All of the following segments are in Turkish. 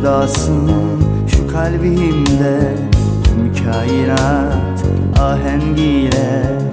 sevdasın şu kalbimde. Tüm kainat ahengiyle.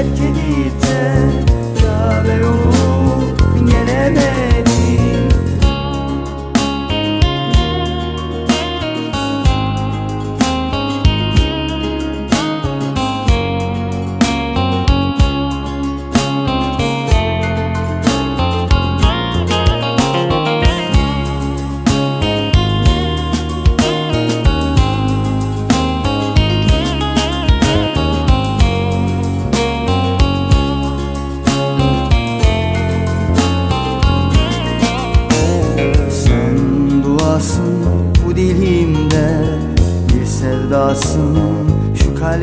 terk edip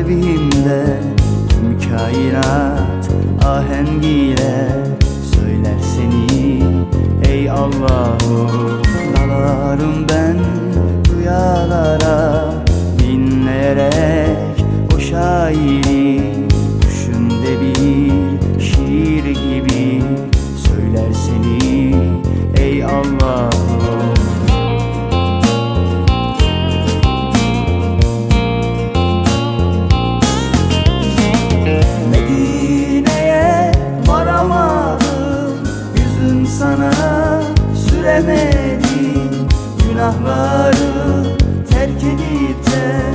kalbimde Tüm kainat ahengiyle Söyler seni ey Allah'ım. Dalarım ben rüyalara Dinleyerek sana süremedim. Günahları terk edip de